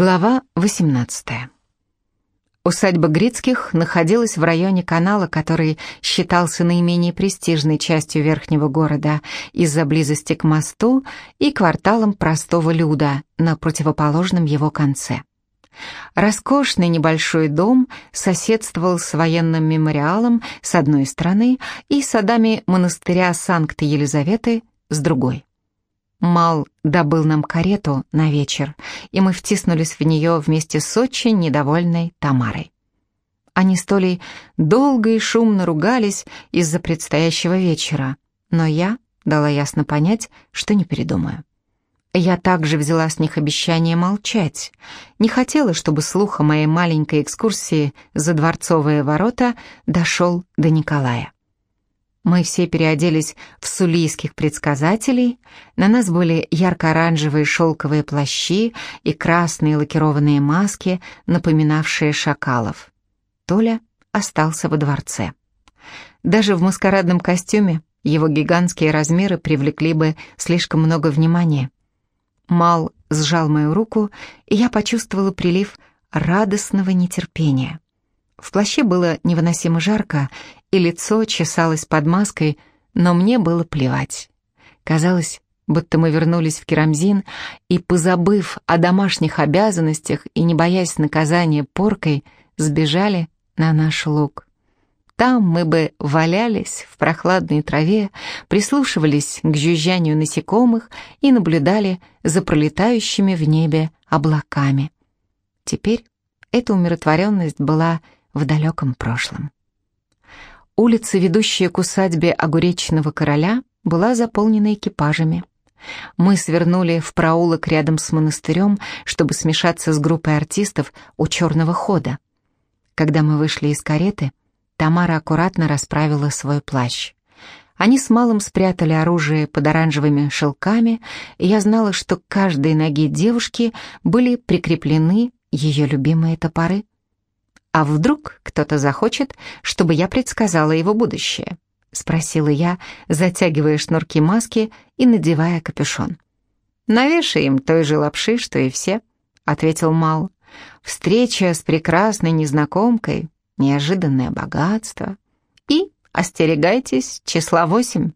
Глава 18. Усадьба Грицких находилась в районе канала, который считался наименее престижной частью верхнего города из-за близости к мосту и кварталом простого люда на противоположном его конце. Роскошный небольшой дом соседствовал с военным мемориалом с одной стороны и садами монастыря Санкт-Елизаветы с другой. Мал добыл нам карету на вечер, и мы втиснулись в нее вместе с очень недовольной Тамарой. Они с Толей долго и шумно ругались из-за предстоящего вечера, но я дала ясно понять, что не передумаю. Я также взяла с них обещание молчать. Не хотела, чтобы слух о моей маленькой экскурсии за дворцовые ворота дошел до Николая. Мы все переоделись в сулийских предсказателей, на нас были ярко-оранжевые шелковые плащи и красные лакированные маски, напоминавшие шакалов. Толя остался во дворце. Даже в маскарадном костюме его гигантские размеры привлекли бы слишком много внимания. Мал сжал мою руку, и я почувствовала прилив радостного нетерпения. В плаще было невыносимо жарко, и лицо чесалось под маской, но мне было плевать. Казалось, будто мы вернулись в Керамзин и, позабыв о домашних обязанностях и не боясь наказания поркой, сбежали на наш луг. Там мы бы валялись в прохладной траве, прислушивались к жужжанию насекомых и наблюдали за пролетающими в небе облаками. Теперь эта умиротворенность была в далеком прошлом. Улица, ведущая к усадьбе огуречного короля, была заполнена экипажами. Мы свернули в проулок рядом с монастырем, чтобы смешаться с группой артистов у черного хода. Когда мы вышли из кареты, Тамара аккуратно расправила свой плащ. Они с малым спрятали оружие под оранжевыми шелками, и я знала, что к каждой ноге девушки были прикреплены ее любимые топоры. «А вдруг кто-то захочет, чтобы я предсказала его будущее?» — спросила я, затягивая шнурки маски и надевая капюшон. «Навешай им той же лапши, что и все», — ответил Мал. «Встреча с прекрасной незнакомкой, неожиданное богатство и, остерегайтесь, числа восемь».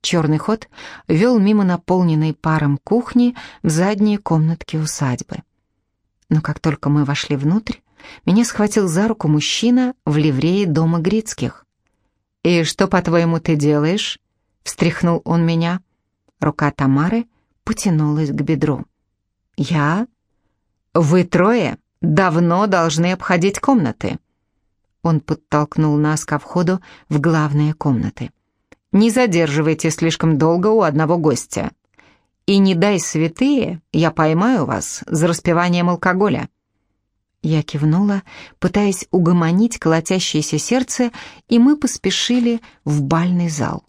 Черный ход вел мимо наполненной паром кухни в задние комнатки усадьбы. Но как только мы вошли внутрь, меня схватил за руку мужчина в ливрее дома Грицких. «И что, по-твоему, ты делаешь?» — встряхнул он меня. Рука Тамары потянулась к бедру. «Я? Вы трое давно должны обходить комнаты». Он подтолкнул нас ко входу в главные комнаты. «Не задерживайте слишком долго у одного гостя. И не дай святые, я поймаю вас за распиванием алкоголя». Я кивнула, пытаясь угомонить колотящееся сердце, и мы поспешили в бальный зал.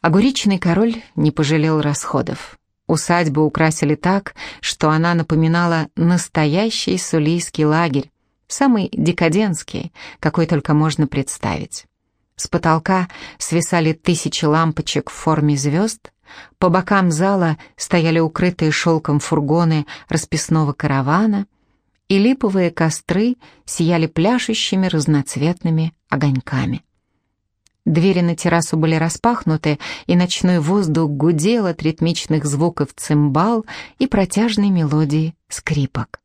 Огуречный король не пожалел расходов. Усадьбу украсили так, что она напоминала настоящий сулийский лагерь, самый декадентский, какой только можно представить. С потолка свисали тысячи лампочек в форме звезд, по бокам зала стояли укрытые шелком фургоны расписного каравана, и липовые костры сияли пляшущими разноцветными огоньками. Двери на террасу были распахнуты, и ночной воздух гудел от ритмичных звуков цимбал и протяжной мелодии скрипок.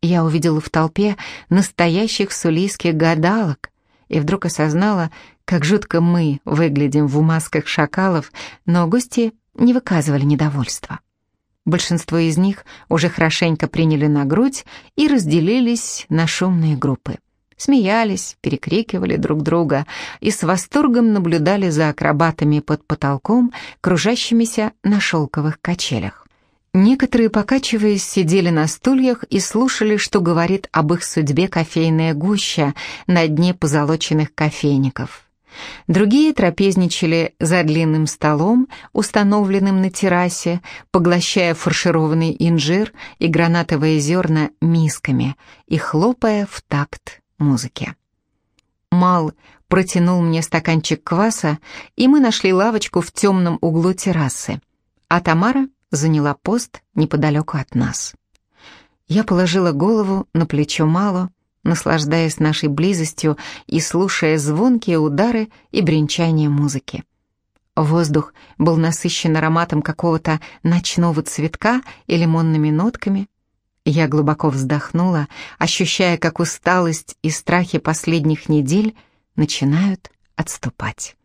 Я увидела в толпе настоящих сулийских гадалок и вдруг осознала, как жутко мы выглядим в масках шакалов, но гости не выказывали недовольства. Большинство из них уже хорошенько приняли на грудь и разделились на шумные группы. Смеялись, перекрикивали друг друга и с восторгом наблюдали за акробатами под потолком, кружащимися на шелковых качелях. Некоторые, покачиваясь, сидели на стульях и слушали, что говорит об их судьбе кофейная гуща на дне позолоченных кофейников. Другие трапезничали за длинным столом, установленным на террасе, поглощая фаршированный инжир и гранатовые зерна мисками и хлопая в такт музыке. Мал протянул мне стаканчик кваса, и мы нашли лавочку в темном углу террасы, а Тамара заняла пост неподалеку от нас. Я положила голову на плечо Мало, наслаждаясь нашей близостью и слушая звонкие удары и бренчание музыки. Воздух был насыщен ароматом какого-то ночного цветка и лимонными нотками. Я глубоко вздохнула, ощущая, как усталость и страхи последних недель начинают отступать.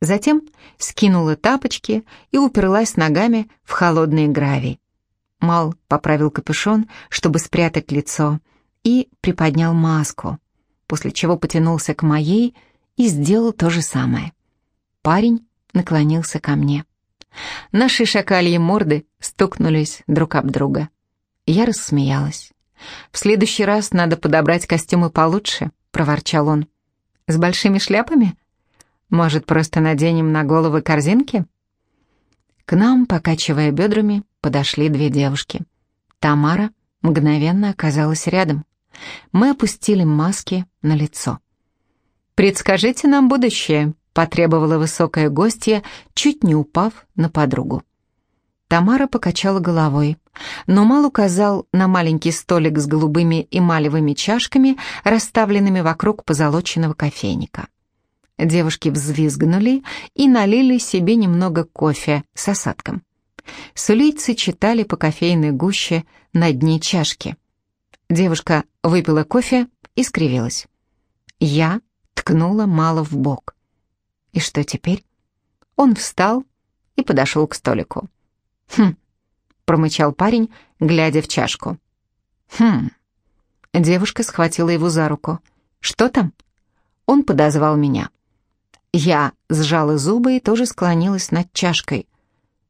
Затем скинула тапочки и уперлась ногами в холодный гравий. Мал поправил капюшон, чтобы спрятать лицо, и приподнял маску, после чего потянулся к моей и сделал то же самое. Парень наклонился ко мне. Наши шакальи морды стукнулись друг об друга. Я рассмеялась. «В следующий раз надо подобрать костюмы получше», — проворчал он. «С большими шляпами? Может, просто наденем на головы корзинки?» К нам, покачивая бедрами, подошли две девушки. Тамара мгновенно оказалась рядом. Мы опустили маски на лицо. «Предскажите нам будущее», — потребовала высокая гостья, чуть не упав на подругу. Тамара покачала головой, но Мал указал на маленький столик с голубыми эмалевыми чашками, расставленными вокруг позолоченного кофейника. Девушки взвизгнули и налили себе немного кофе с осадком. Сулийцы читали по кофейной гуще на дне чашки. Девушка выпила кофе и скривилась. Я ткнула мало в бок. И что теперь? Он встал и подошел к столику. «Хм», — промычал парень, глядя в чашку. «Хм». Девушка схватила его за руку. «Что там?» Он подозвал меня. Я сжала зубы и тоже склонилась над чашкой.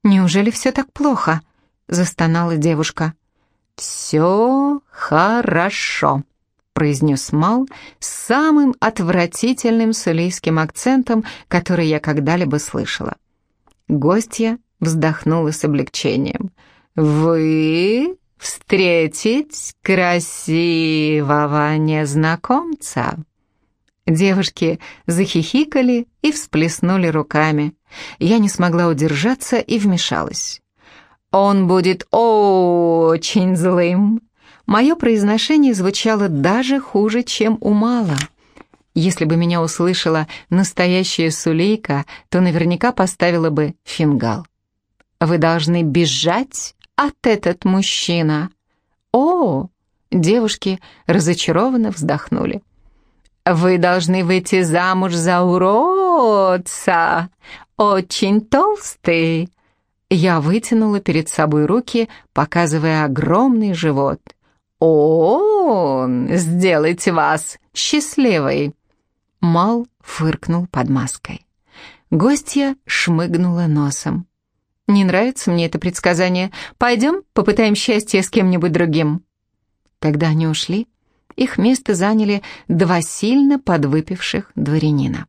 «Неужели все так плохо?» — застонала девушка. «Все хорошо», — произнес Мал с самым отвратительным сулейским акцентом, который я когда-либо слышала. Гостья вздохнула с облегчением. «Вы встретить красивого незнакомца?» Девушки захихикали и всплеснули руками. Я не смогла удержаться и вмешалась. «Он будет очень злым». Мое произношение звучало даже хуже, чем у Мала. Если бы меня услышала настоящая Сулейка, то наверняка поставила бы фингал. «Вы должны бежать от этот мужчина». «О!» Девушки разочарованно вздохнули. «Вы должны выйти замуж за уродца, очень толстый, я вытянула перед собой руки, показывая огромный живот. «Он сделать вас счастливой!» Мал фыркнул под маской. Гостья шмыгнула носом. «Не нравится мне это предсказание. Пойдем попытаем счастье с кем-нибудь другим». Когда они ушли, их место заняли два сильно подвыпивших дворянина.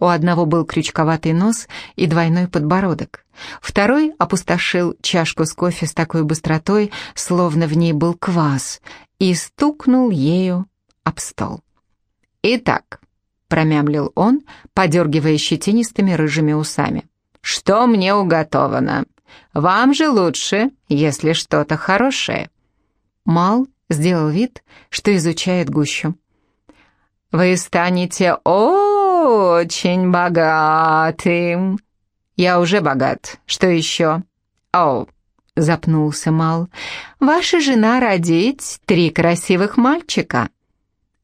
У одного был крючковатый нос и двойной подбородок. Второй опустошил чашку с кофе с такой быстротой, словно в ней был квас, и стукнул ею об стол. «Итак», — промямлил он, подергивая щетинистыми рыжими усами, «что мне уготовано? Вам же лучше, если что-то хорошее». Мал сделал вид, что изучает гущу. «Вы станете очень богатым». «Я уже богат. Что еще?» «О», — запнулся Мал, — «ваша жена родить три красивых мальчика».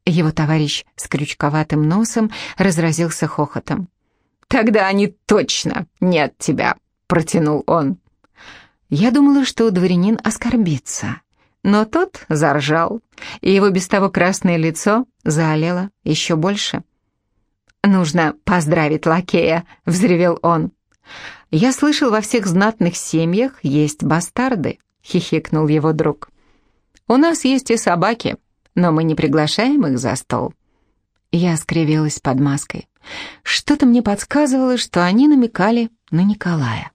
Его товарищ с крючковатым носом разразился хохотом. «Тогда они точно не от тебя», — протянул он. Я думала, что дворянин оскорбится, но тот заржал, и его без того красное лицо заолело еще больше. «Нужно поздравить лакея», — взревел он. «Я слышал, во всех знатных семьях есть бастарды», — хихикнул его друг. «У нас есть и собаки, но мы не приглашаем их за стол». Я скривилась под маской. Что-то мне подсказывало, что они намекали на Николая.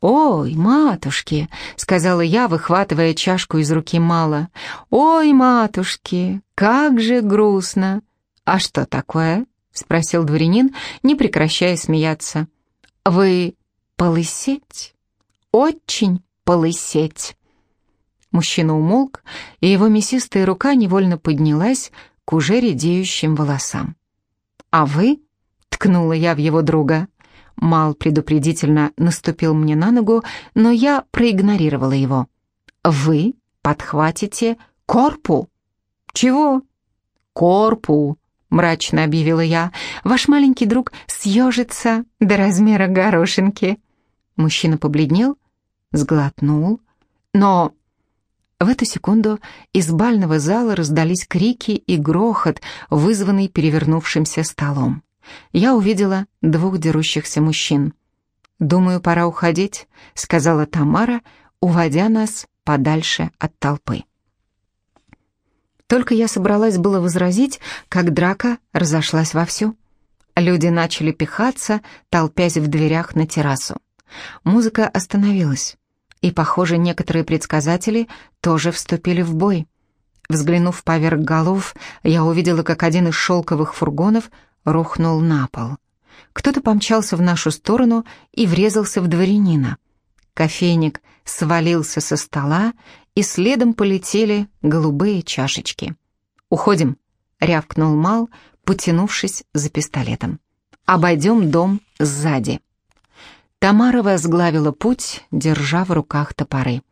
«Ой, матушки!» — сказала я, выхватывая чашку из руки Мала. «Ой, матушки, как же грустно!» «А что такое?» — спросил дворянин, не прекращая смеяться. «Вы полысеть? Очень полысеть!» Мужчина умолк, и его мясистая рука невольно поднялась к уже редеющим волосам. «А вы?» — ткнула я в его друга. Мал предупредительно наступил мне на ногу, но я проигнорировала его. «Вы подхватите корпу?» «Чего?» «Корпу», — мрачно объявила я. «Ваш маленький друг съежится до размера горошинки». Мужчина побледнел, сглотнул, но в эту секунду из бального зала раздались крики и грохот, вызванный перевернувшимся столом. Я увидела двух дерущихся мужчин. «Думаю, пора уходить», — сказала Тамара, уводя нас подальше от толпы. Только я собралась было возразить, как драка разошлась вовсю. Люди начали пихаться, толпясь в дверях на террасу. Музыка остановилась и, похоже, некоторые предсказатели тоже вступили в бой. Взглянув поверх голов, я увидела, как один из шелковых фургонов рухнул на пол. Кто-то помчался в нашу сторону и врезался в дворянина. Кофейник свалился со стола, и следом полетели голубые чашечки. «Уходим», — рявкнул Мал, потянувшись за пистолетом. «Обойдем дом сзади». Тамара возглавила путь, держа в руках топоры.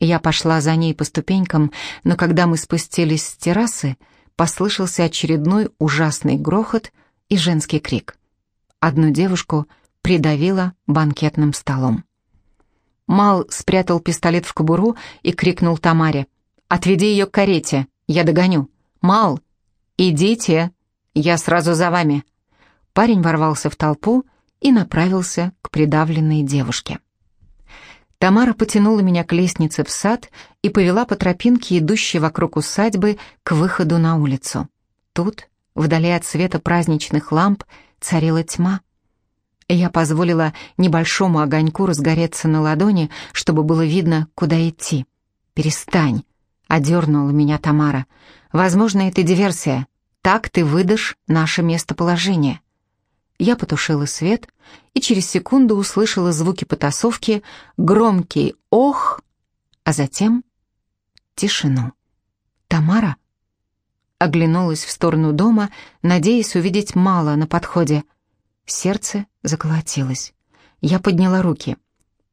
Я пошла за ней по ступенькам, но когда мы спустились с террасы, послышался очередной ужасный грохот и женский крик. Одну девушку придавило банкетным столом. Мал спрятал пистолет в кобуру и крикнул Тамаре. «Отведи ее к карете, я догоню». «Мал, идите, я сразу за вами». Парень ворвался в толпу и направился к придавленной девушке. Тамара потянула меня к лестнице в сад и повела по тропинке, идущей вокруг усадьбы, к выходу на улицу. Тут, вдали от света праздничных ламп, царила тьма. Я позволила небольшому огоньку разгореться на ладони, чтобы было видно, куда идти. «Перестань», — одернула меня Тамара. «Возможно, это диверсия. Так ты выдашь наше местоположение». Я потушила свет и через секунду услышала звуки потасовки, громкий «ох», а затем тишину. «Тамара?» Оглянулась в сторону дома, надеясь увидеть мало на подходе. Сердце заколотилось. Я подняла руки.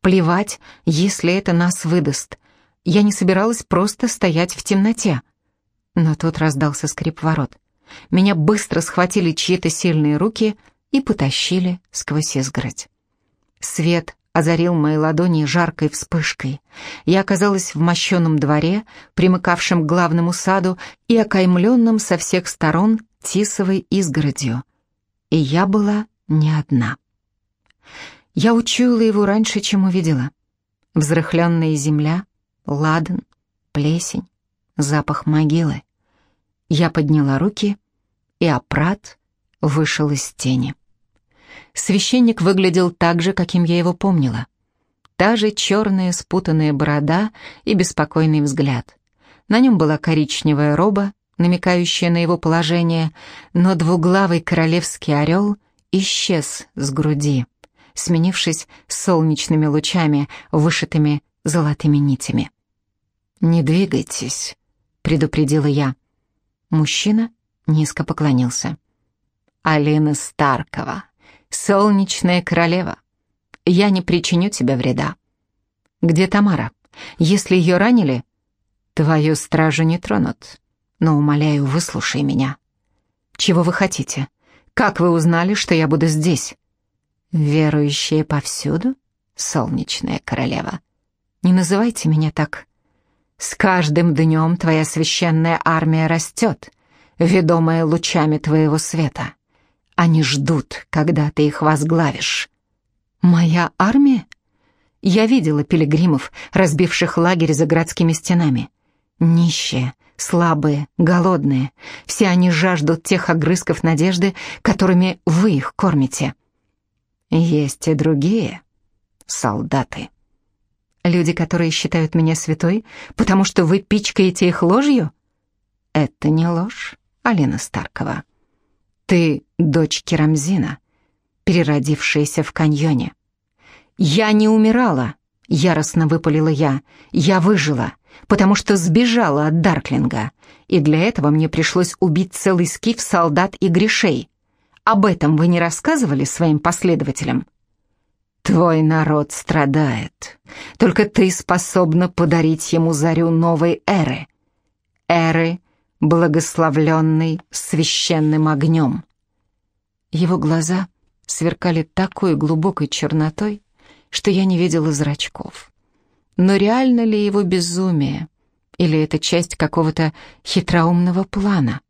Плевать, если это нас выдаст. Я не собиралась просто стоять в темноте. Но тут раздался скрип ворот. Меня быстро схватили чьи-то сильные руки — и потащили сквозь изгородь. Свет озарил мои ладони жаркой вспышкой. Я оказалась в мощенном дворе, примыкавшем к главному саду и окаймленном со всех сторон тисовой изгородью. И я была не одна. Я учуяла его раньше, чем увидела. Взрыхленная земля, ладан, плесень, запах могилы. Я подняла руки, и опрат вышел из тени. Священник выглядел так же, каким я его помнила. Та же черная спутанная борода и беспокойный взгляд. На нем была коричневая роба, намекающая на его положение, но двуглавый королевский орел исчез с груди, сменившись солнечными лучами, вышитыми золотыми нитями. «Не двигайтесь», — предупредила я. Мужчина низко поклонился. «Алина Старкова», «Солнечная королева, я не причиню тебе вреда». «Где Тамара? Если ее ранили, твою стражу не тронут. Но, умоляю, выслушай меня. Чего вы хотите? Как вы узнали, что я буду здесь?» «Верующие повсюду, солнечная королева. Не называйте меня так. С каждым днем твоя священная армия растет, ведомая лучами твоего света. Они ждут, когда ты их возглавишь. Моя армия? Я видела пилигримов, разбивших лагерь за городскими стенами. Нищие, слабые, голодные. Все они жаждут тех огрызков надежды, которыми вы их кормите. Есть и другие солдаты. Люди, которые считают меня святой, потому что вы пичкаете их ложью? Это не ложь, Алина Старкова. Ты дочь Керамзина, переродившаяся в каньоне. Я не умирала, яростно выпалила я. Я выжила. Потому что сбежала от Дарклинга, и для этого мне пришлось убить целый скиф солдат и грешей. Об этом вы не рассказывали своим последователям? Твой народ страдает. Только ты способна подарить ему зарю новой эры. Эры, благословленной священным огнем. Его глаза сверкали такой глубокой чернотой, что я не видела зрачков. Но реально ли его безумие? Или это часть какого-то хитроумного плана?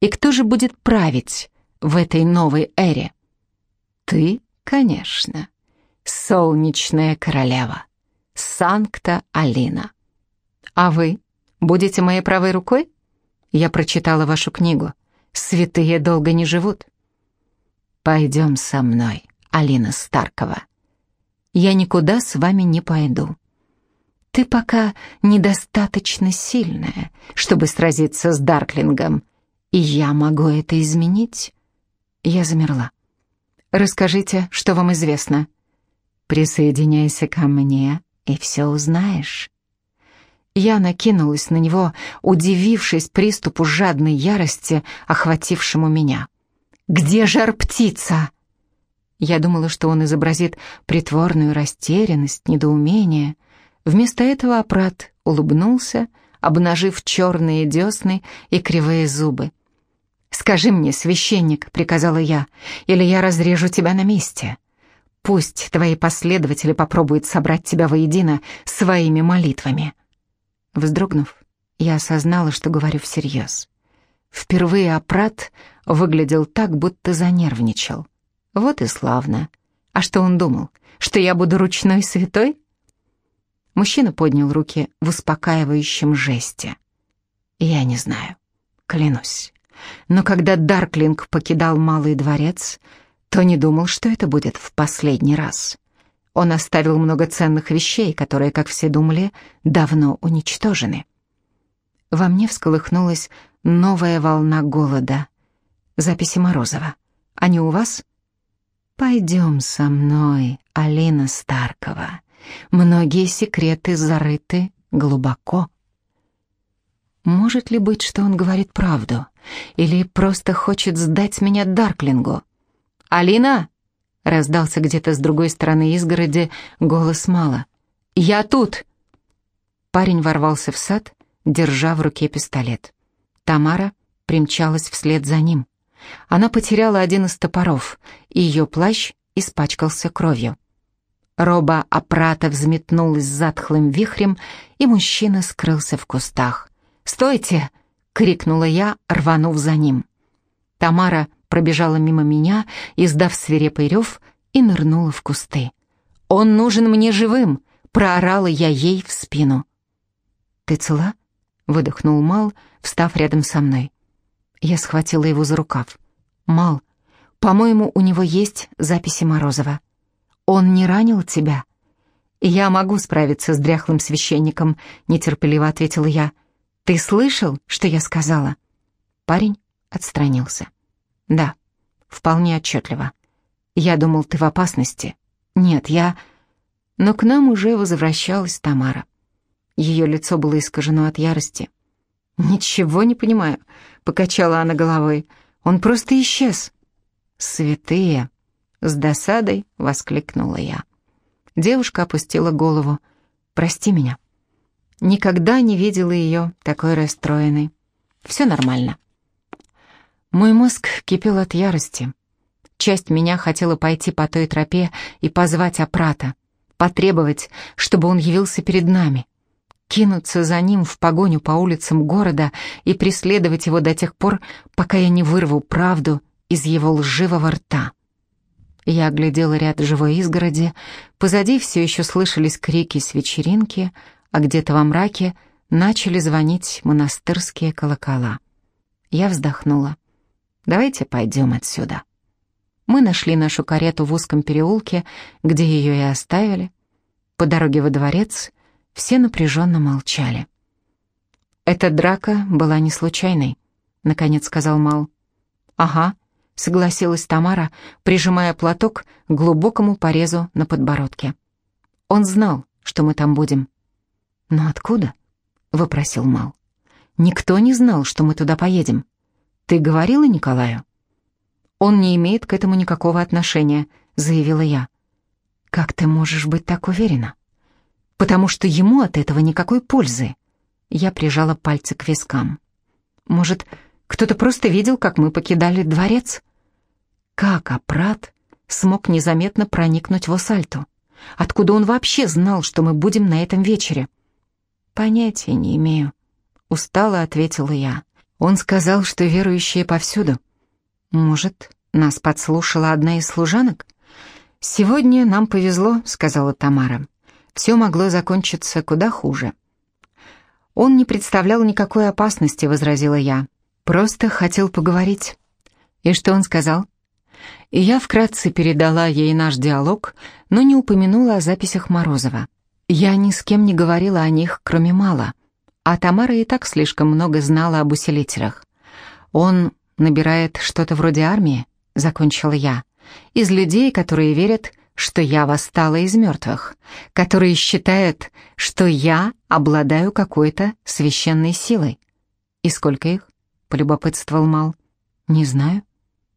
И кто же будет править в этой новой эре? Ты, конечно, солнечная королева, Санкта-Алина. А вы будете моей правой рукой? Я прочитала вашу книгу. Святые долго не живут. Пойдем со мной, Алина Старкова. Я никуда с вами не пойду. Ты пока недостаточно сильная, чтобы сразиться с Дарклингом, и я могу это изменить. Я замерла. Расскажите, что вам известно. Присоединяйся ко мне, и все узнаешь. Я накинулась на него, удивившись приступу жадной ярости, охватившему меня. «Где жар-птица?» Я думала, что он изобразит притворную растерянность, недоумение. Вместо этого Апрат улыбнулся, обнажив черные десны и кривые зубы. «Скажи мне, священник», — приказала я, — «или я разрежу тебя на месте. Пусть твои последователи попробуют собрать тебя воедино своими молитвами». Вздрогнув, я осознала, что говорю всерьез. Впервые Апрат выглядел так, будто занервничал. Вот и славно. А что он думал? Что я буду ручной святой? Мужчина поднял руки в успокаивающем жесте. Я не знаю, клянусь. Но когда Дарклинг покидал Малый дворец, то не думал, что это будет в последний раз. Он оставил много ценных вещей, которые, как все думали, давно уничтожены. Во мне всколыхнулась новая волна голода. Записи Морозова. Они у вас? Пойдем со мной, Алина Старкова. Многие секреты зарыты глубоко. Может ли быть, что он говорит правду? Или просто хочет сдать меня Дарклингу? «Алина!» — раздался где-то с другой стороны изгороди голос Мала. «Я тут!» Парень ворвался в сад, держа в руке пистолет. Тамара примчалась вслед за ним. Она потеряла один из топоров, и ее плащ испачкался кровью. Роба Апрата взметнулась затхлым вихрем, и мужчина скрылся в кустах. «Стойте!» — крикнула я, рванув за ним. Тамара пробежала мимо меня, издав свирепый рев, и нырнула в кусты. «Он нужен мне живым!» — проорала я ей в спину. «Ты цела?» — выдохнул Мал, встав рядом со мной. Я схватила его за рукав. «Мал, по-моему, у него есть записи Морозова. Он не ранил тебя?» «Я могу справиться с дряхлым священником», — нетерпеливо ответила я. «Ты слышал, что я сказала?» Парень отстранился. «Да, вполне отчетливо. Я думал, ты в опасности. Нет, я...» Но к нам уже возвращалась Тамара. Ее лицо было искажено от ярости. «Ничего не понимаю», — покачала она головой. «Он просто исчез». «Святые!» — с досадой воскликнула я. Девушка опустила голову. «Прости меня». Никогда не видела ее такой расстроенной. «Все нормально». Мой мозг кипел от ярости. Часть меня хотела пойти по той тропе и позвать Апрата, потребовать, чтобы он явился перед нами кинуться за ним в погоню по улицам города и преследовать его до тех пор, пока я не вырву правду из его лживого рта. Я оглядела ряд живой изгороди, позади все еще слышались крики с вечеринки, а где-то во мраке начали звонить монастырские колокола. Я вздохнула. «Давайте пойдем отсюда». Мы нашли нашу карету в узком переулке, где ее и оставили. По дороге во дворец все напряженно молчали. «Эта драка была не случайной», — наконец сказал Мал. «Ага», — согласилась Тамара, прижимая платок к глубокому порезу на подбородке. «Он знал, что мы там будем». «Но откуда?» — вопросил Мал. «Никто не знал, что мы туда поедем. Ты говорила Николаю?» «Он не имеет к этому никакого отношения», — заявила я. «Как ты можешь быть так уверена?» «Потому что ему от этого никакой пользы». Я прижала пальцы к вискам. «Может, кто-то просто видел, как мы покидали дворец?» Как Апрат смог незаметно проникнуть в Осальту? Откуда он вообще знал, что мы будем на этом вечере? «Понятия не имею», — устало ответила я. Он сказал, что верующие повсюду. Может, нас подслушала одна из служанок? «Сегодня нам повезло», — сказала Тамара. «Все могло закончиться куда хуже». «Он не представлял никакой опасности», — возразила я. «Просто хотел поговорить». «И что он сказал?» И я вкратце передала ей наш диалог, но не упомянула о записях Морозова. Я ни с кем не говорила о них, кроме Мала, а Тамара и так слишком много знала об усилителях. Он набирает что-то вроде армии, закончила я, из людей, которые верят, что я восстала из мертвых, которые считают, что я обладаю какой-то священной силой. И сколько их? полюбопытствовал Мал. Не знаю.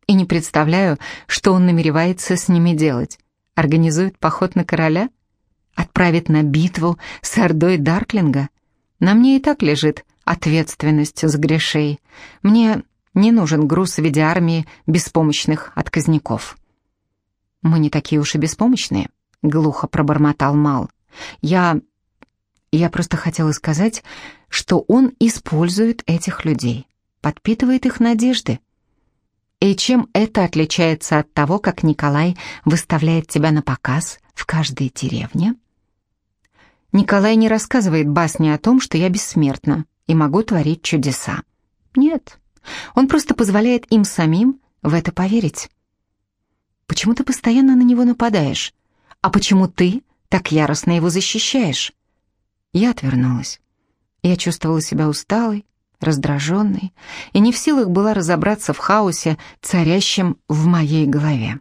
И не представляю, что он намеревается с ними делать. Организует поход на короля? Отправит на битву с ордой Дарклинга? На мне и так лежит ответственность за грешей. Мне не нужен груз в виде армии беспомощных отказников. «Мы не такие уж и беспомощные», — глухо пробормотал Мал. «Я... я просто хотела сказать, что он использует этих людей, подпитывает их надежды. И чем это отличается от того, как Николай выставляет тебя на показ в каждой деревне?» Николай не рассказывает басни о том, что я бессмертна и могу творить чудеса. Нет, он просто позволяет им самим в это поверить. Почему ты постоянно на него нападаешь? А почему ты так яростно его защищаешь?» Я отвернулась. Я чувствовала себя усталой, раздраженной, и не в силах была разобраться в хаосе, царящем в моей голове.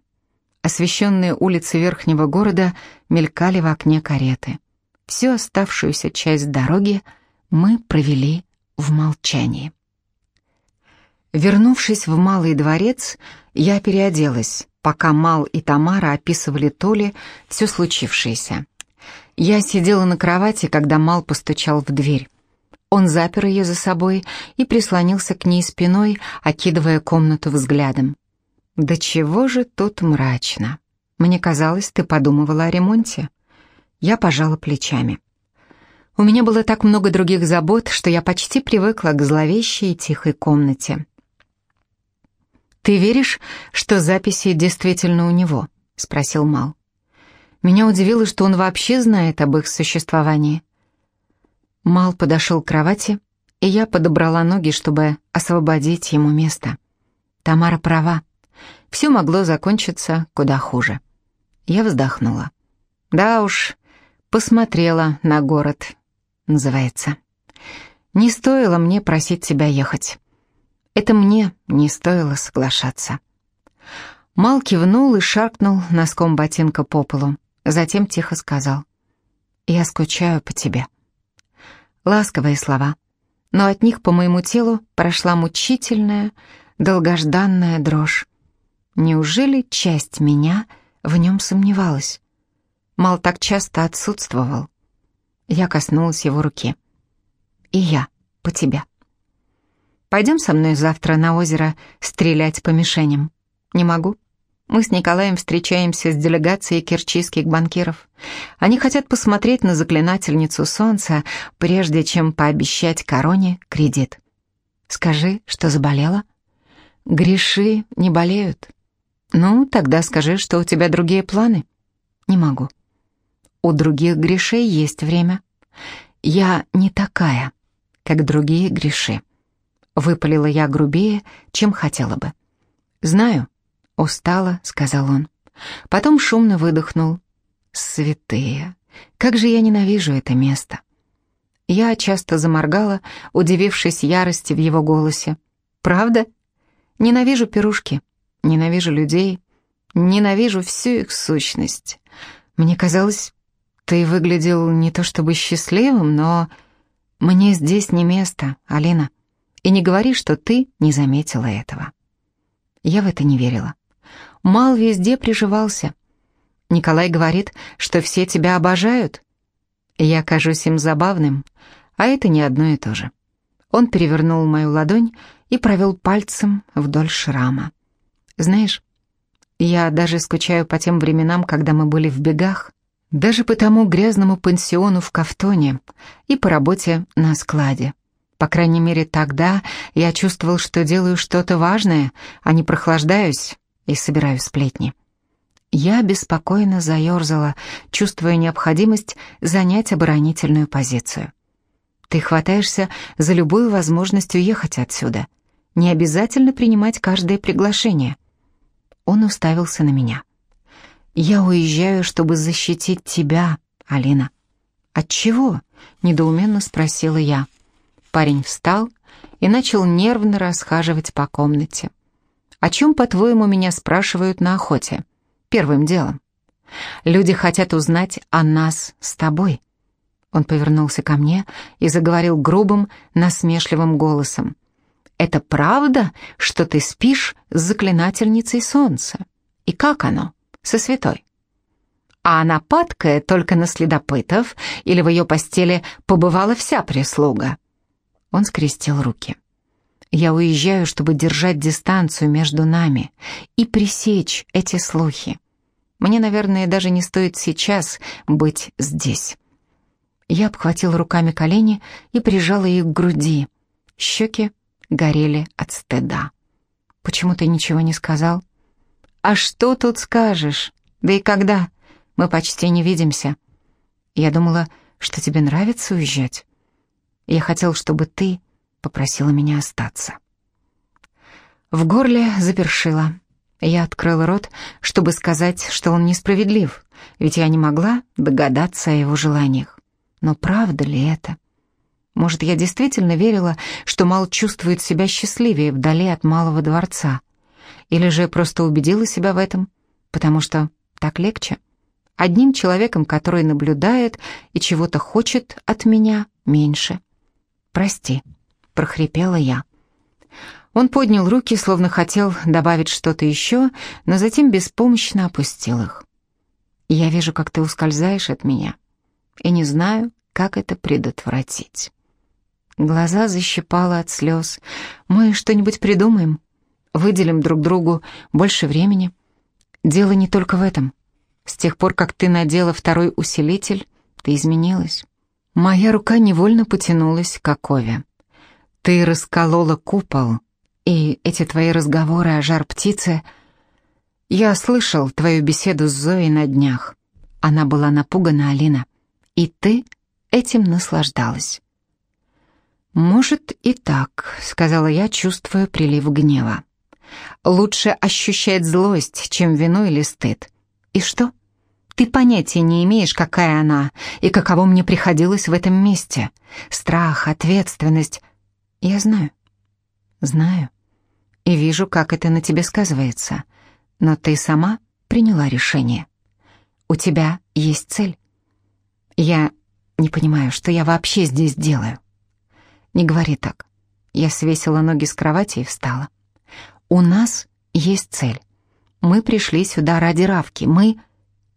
Освещенные улицы верхнего города мелькали в окне кареты. Всю оставшуюся часть дороги мы провели в молчании. Вернувшись в Малый дворец, я переоделась, пока Мал и Тамара описывали Толе все случившееся. Я сидела на кровати, когда Мал постучал в дверь. Он запер ее за собой и прислонился к ней спиной, окидывая комнату взглядом. «Да чего же тут мрачно? Мне казалось, ты подумывала о ремонте». Я пожала плечами. У меня было так много других забот, что я почти привыкла к зловещей и тихой комнате. «Ты веришь, что записи действительно у него?» — спросил Мал. Меня удивило, что он вообще знает об их существовании. Мал подошел к кровати, и я подобрала ноги, чтобы освободить ему место. Тамара права. Все могло закончиться куда хуже. Я вздохнула. Да уж, посмотрела на город, называется. Не стоило мне просить тебя ехать. Это мне не стоило соглашаться. Мал кивнул и шаркнул носком ботинка по полу. Затем тихо сказал. «Я скучаю по тебе». Ласковые слова, но от них по моему телу прошла мучительная, долгожданная дрожь. Неужели часть меня в нем сомневалась? Мал так часто отсутствовал. Я коснулась его руки. «И я по тебе». Пойдем со мной завтра на озеро стрелять по мишеням. Не могу. Мы с Николаем встречаемся с делегацией керчийских банкиров. Они хотят посмотреть на заклинательницу солнца, прежде чем пообещать короне кредит. Скажи, что заболела? Греши не болеют. Ну, тогда скажи, что у тебя другие планы. Не могу. У других грешей есть время. Я не такая, как другие греши. Выпалила я грубее, чем хотела бы. «Знаю», — устала, — сказал он. Потом шумно выдохнул. «Святые! Как же я ненавижу это место!» Я часто заморгала, удивившись ярости в его голосе. «Правда? Ненавижу пирушки, ненавижу людей, ненавижу всю их сущность. Мне казалось, ты выглядел не то чтобы счастливым, но Мне здесь не место, Алина. И не говори, что ты не заметила этого. Я в это не верила. Мал везде приживался. Николай говорит, что все тебя обожают. Я кажусь им забавным, а это не одно и то же. Он перевернул мою ладонь и провел пальцем вдоль шрама. Знаешь, я даже скучаю по тем временам, когда мы были в бегах, даже по тому грязному пансиону в Кафтоне и по работе на складе. По крайней мере, тогда я чувствовал, что делаю что-то важное, а не прохлаждаюсь и собираю сплетни. Я беспокойно заерзала, чувствуя необходимость занять оборонительную позицию. Ты хватаешься за любую возможность уехать отсюда. Не обязательно принимать каждое приглашение. Он уставился на меня. Я уезжаю, чтобы защитить тебя, Алина. От чего? недоуменно спросила я. Парень встал и начал нервно расхаживать по комнате. «О чем, по-твоему, меня спрашивают на охоте? Первым делом. Люди хотят узнать о нас с тобой». Он повернулся ко мне и заговорил грубым, насмешливым голосом. «Это правда, что ты спишь с заклинательницей солнца? И как оно? Со святой?» «А она падкая только на следопытов, или в ее постели побывала вся прислуга?» Он скрестил руки. «Я уезжаю, чтобы держать дистанцию между нами и пресечь эти слухи. Мне, наверное, даже не стоит сейчас быть здесь». Я обхватил руками колени и прижала их к груди. Щеки горели от стыда. «Почему ты ничего не сказал?» «А что тут скажешь? Да и когда? Мы почти не видимся. Я думала, что тебе нравится уезжать. Я хотел, чтобы ты попросила меня остаться. В горле запершило. Я открыла рот, чтобы сказать, что он несправедлив, ведь я не могла догадаться о его желаниях. Но правда ли это? Может, я действительно верила, что Мал чувствует себя счастливее вдали от малого дворца? Или же просто убедила себя в этом, потому что так легче? Одним человеком, который наблюдает и чего-то хочет от меня меньше — «Прости», — прохрипела я. Он поднял руки, словно хотел добавить что-то еще, но затем беспомощно опустил их. «Я вижу, как ты ускользаешь от меня, и не знаю, как это предотвратить». Глаза защипало от слез. «Мы что-нибудь придумаем? Выделим друг другу больше времени?» «Дело не только в этом. С тех пор, как ты надела второй усилитель, ты изменилась. Моя рука невольно потянулась к окове. Ты расколола купол, и эти твои разговоры о жар-птице... Я слышал твою беседу с Зоей на днях. Она была напугана, Алина. И ты этим наслаждалась. «Может, и так», — сказала я, чувствуя прилив гнева. «Лучше ощущать злость, чем вину или стыд. И что? Ты понятия не имеешь, какая она, и каково мне приходилось в этом месте. Страх, ответственность. Я знаю. Знаю. И вижу, как это на тебе сказывается. Но ты сама приняла решение. У тебя есть цель. Я не понимаю, что я вообще здесь делаю. Не говори так. Я свесила ноги с кровати и встала. У нас есть цель. Мы пришли сюда ради Равки. Мы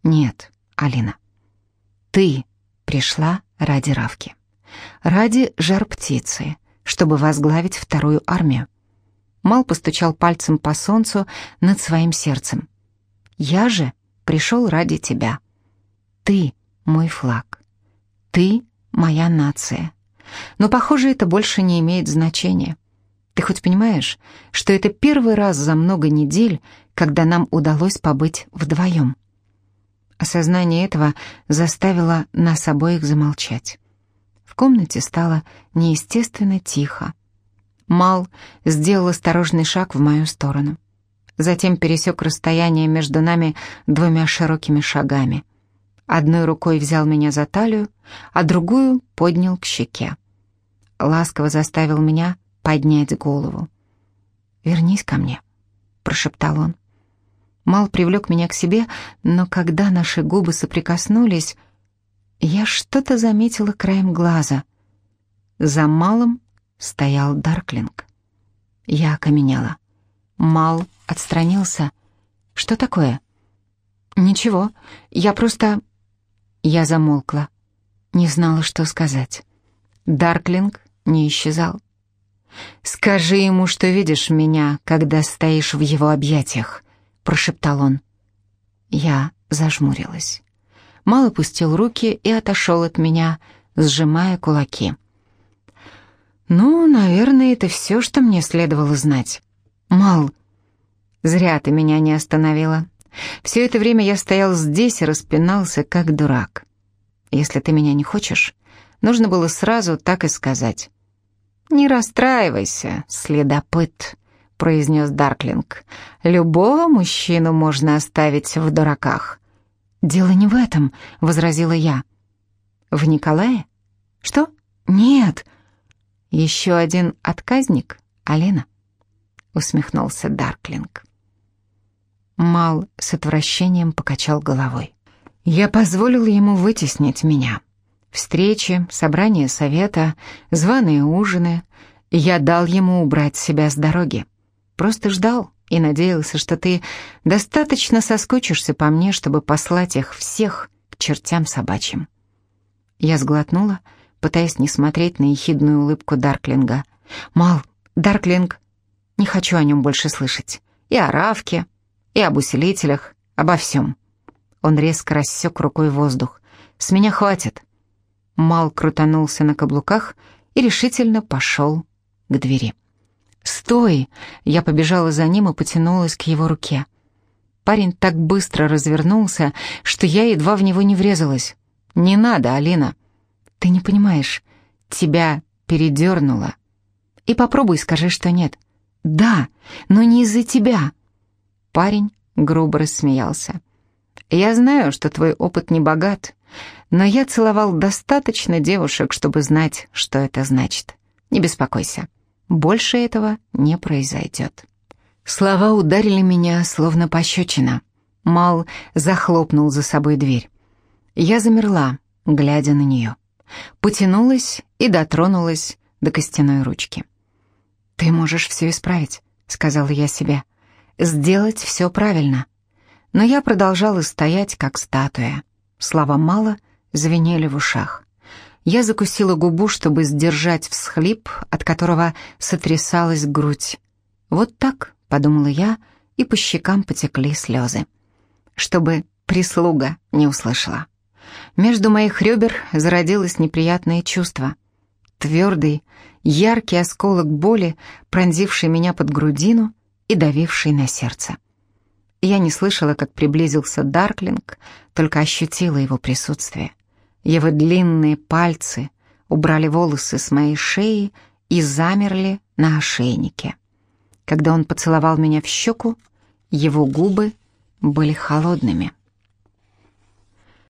нет, Алина. Ты пришла ради Равки. Ради жар-птицы, чтобы возглавить вторую армию. Мал постучал пальцем по солнцу над своим сердцем. Я же пришел ради тебя. Ты мой флаг. Ты моя нация. Но, похоже, это больше не имеет значения. Ты хоть понимаешь, что это первый раз за много недель, когда нам удалось побыть вдвоем? Осознание этого заставило нас обоих замолчать. В комнате стало неестественно тихо. Мал сделал осторожный шаг в мою сторону. Затем пересек расстояние между нами двумя широкими шагами. Одной рукой взял меня за талию, а другую поднял к щеке. Ласково заставил меня поднять голову. «Вернись ко мне», — прошептал он. Мал привлек меня к себе, но когда наши губы соприкоснулись, я что-то заметила краем глаза. За Малом стоял Дарклинг. Я окаменела. Мал отстранился. «Что такое?» «Ничего, я просто...» Я замолкла. Не знала, что сказать. Дарклинг не исчезал. «Скажи ему, что видишь меня, когда стоишь в его объятиях», — прошептал он. Я зажмурилась. Мал опустил руки и отошел от меня, сжимая кулаки. «Ну, наверное, это все, что мне следовало знать. Мал, зря ты меня не остановила. Все это время я стоял здесь и распинался, как дурак. Если ты меня не хочешь, нужно было сразу так и сказать. «Не расстраивайся, следопыт», — произнес Дарклинг. «Любого мужчину можно оставить в дураках». «Дело не в этом», — возразила я. «В Николае? Что? Нет». «Еще один отказник, Алина?» — усмехнулся Дарклинг. Мал с отвращением покачал головой. Я позволил ему вытеснить меня. Встречи, собрания совета, званые ужины. Я дал ему убрать себя с дороги. Просто ждал и надеялся, что ты достаточно соскучишься по мне, чтобы послать их всех к чертям собачьим. Я сглотнула, пытаясь не смотреть на ехидную улыбку Дарклинга. «Мал, Дарклинг, не хочу о нем больше слышать. И о Равке, и об усилителях, обо всем. Он резко рассек рукой воздух. «С меня хватит». Мал крутанулся на каблуках и решительно пошел к двери. «Стой!» Я побежала за ним и потянулась к его руке. Парень так быстро развернулся, что я едва в него не врезалась. «Не надо, Алина!» «Ты не понимаешь, тебя передернуло. И попробуй скажи, что нет». «Да, но не из-за тебя!» Парень грубо рассмеялся. «Я знаю, что твой опыт не богат, но я целовал достаточно девушек, чтобы знать, что это значит. Не беспокойся, больше этого не произойдет». Слова ударили меня, словно пощечина. Мал захлопнул за собой дверь. Я замерла, глядя на нее. Потянулась и дотронулась до костяной ручки. «Ты можешь все исправить», — сказала я себе сделать все правильно. Но я продолжала стоять, как статуя. Слова мало звенели в ушах. Я закусила губу, чтобы сдержать всхлип, от которого сотрясалась грудь. «Вот так», — подумала я, и по щекам потекли слезы. Чтобы прислуга не услышала. Между моих ребер зародилось неприятное чувство. Твердый, яркий осколок боли, пронзивший меня под грудину — и давивший на сердце. Я не слышала, как приблизился Дарклинг, только ощутила его присутствие. Его длинные пальцы убрали волосы с моей шеи и замерли на ошейнике. Когда он поцеловал меня в щеку, его губы были холодными.